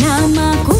namaku